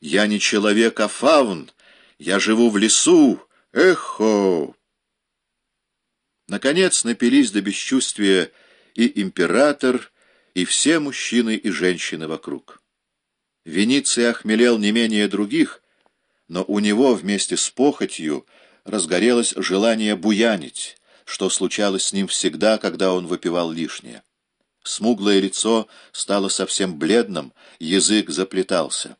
Я не человек, а фаун. Я живу в лесу. Эхо!» Наконец напились до бесчувствия и император, и все мужчины и женщины вокруг. Вениций охмелел не менее других, но у него вместе с похотью разгорелось желание буянить, что случалось с ним всегда, когда он выпивал лишнее. Смуглое лицо стало совсем бледным, язык заплетался.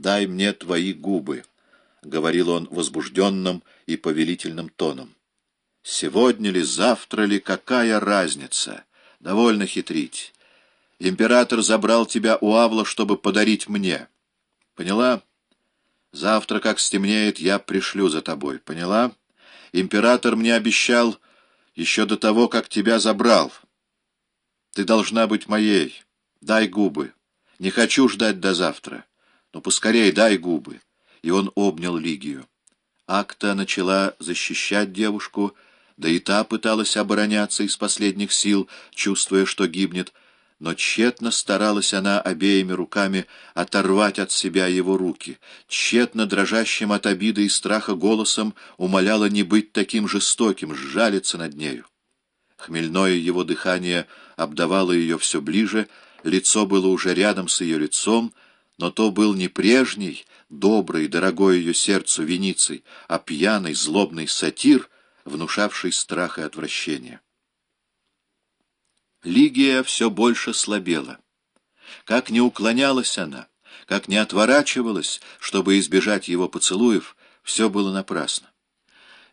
«Дай мне твои губы», — говорил он возбужденным и повелительным тоном. «Сегодня ли, завтра ли, какая разница? Довольно хитрить. Император забрал тебя у Авла, чтобы подарить мне. Поняла? Завтра, как стемнеет, я пришлю за тобой. Поняла? Император мне обещал еще до того, как тебя забрал». Ты должна быть моей. Дай губы. Не хочу ждать до завтра. Но поскорей дай губы. И он обнял Лигию. Акта начала защищать девушку, да и та пыталась обороняться из последних сил, чувствуя, что гибнет, но тщетно старалась она обеими руками оторвать от себя его руки, тщетно дрожащим от обиды и страха голосом умоляла не быть таким жестоким, сжалиться над нею. Хмельное его дыхание обдавало ее все ближе, лицо было уже рядом с ее лицом, но то был не прежний, добрый, дорогой ее сердцу Вениций, а пьяный, злобный сатир, внушавший страх и отвращение. Лигия все больше слабела. Как не уклонялась она, как не отворачивалась, чтобы избежать его поцелуев, все было напрасно.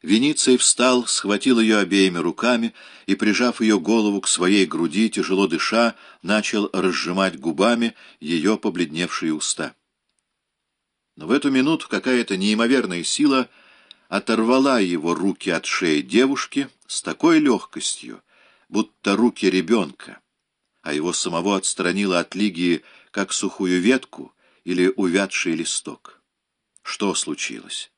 Вениций встал, схватил ее обеими руками и, прижав ее голову к своей груди, тяжело дыша, начал разжимать губами ее побледневшие уста. Но в эту минуту какая-то неимоверная сила оторвала его руки от шеи девушки с такой легкостью, будто руки ребенка, а его самого отстранила от Лигии, как сухую ветку или увядший листок. Что случилось?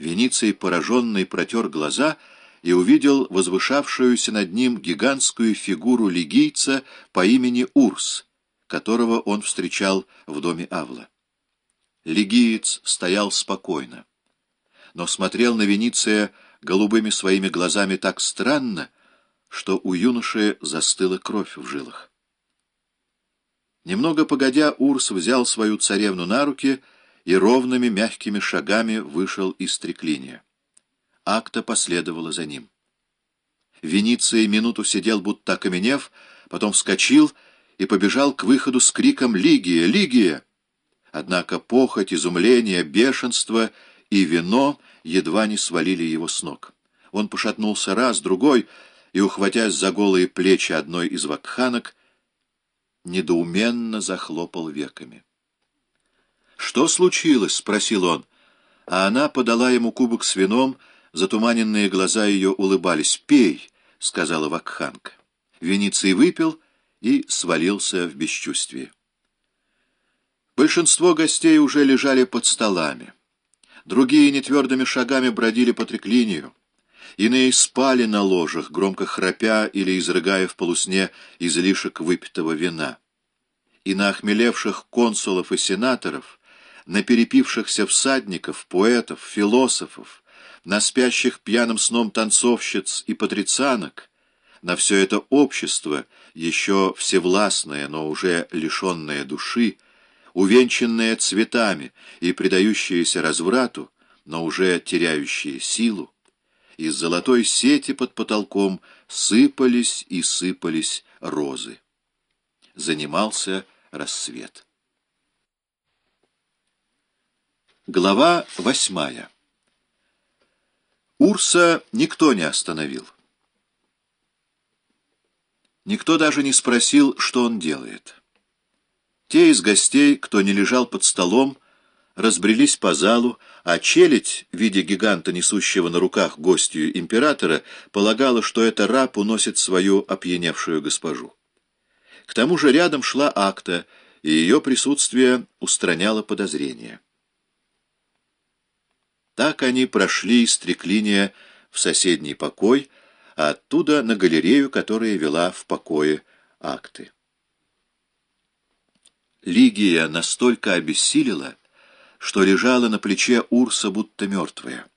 Вениций, пораженный, протер глаза и увидел возвышавшуюся над ним гигантскую фигуру лигийца по имени Урс, которого он встречал в доме Авла. Лигиец стоял спокойно, но смотрел на Вениция голубыми своими глазами так странно, что у юноши застыла кровь в жилах. Немного погодя, Урс взял свою царевну на руки ровными мягкими шагами вышел из треклиния. Акта последовала за ним. Вениций минуту сидел, будто окаменев, потом вскочил и побежал к выходу с криком «Лигия! Лигия!». Однако похоть, изумление, бешенство и вино едва не свалили его с ног. Он пошатнулся раз, другой, и, ухватясь за голые плечи одной из вакханок, недоуменно захлопал веками. «Что случилось?» — спросил он. А она подала ему кубок с вином, затуманенные глаза ее улыбались. «Пей!» — сказала Вакханка. Вениций выпил и свалился в бесчувствие. Большинство гостей уже лежали под столами. Другие нетвердыми шагами бродили по треклинию. Иные спали на ложах, громко храпя или изрыгая в полусне излишек выпитого вина. И на охмелевших консулов и сенаторов — на перепившихся всадников, поэтов, философов, на спящих пьяным сном танцовщиц и патрицианок, на все это общество, еще всевластное, но уже лишенное души, увенчанное цветами и предающееся разврату, но уже теряющее силу, из золотой сети под потолком сыпались и сыпались розы. Занимался рассвет. Глава восьмая Урса никто не остановил. Никто даже не спросил, что он делает. Те из гостей, кто не лежал под столом, разбрелись по залу, а челядь, видя гиганта, несущего на руках гостью императора, полагала, что это раб уносит свою опьяневшую госпожу. К тому же рядом шла акта, и ее присутствие устраняло подозрения. Так они прошли из треклиния в соседний покой, а оттуда на галерею, которая вела в покое акты. Лигия настолько обессилила, что лежала на плече Урса будто мертвая.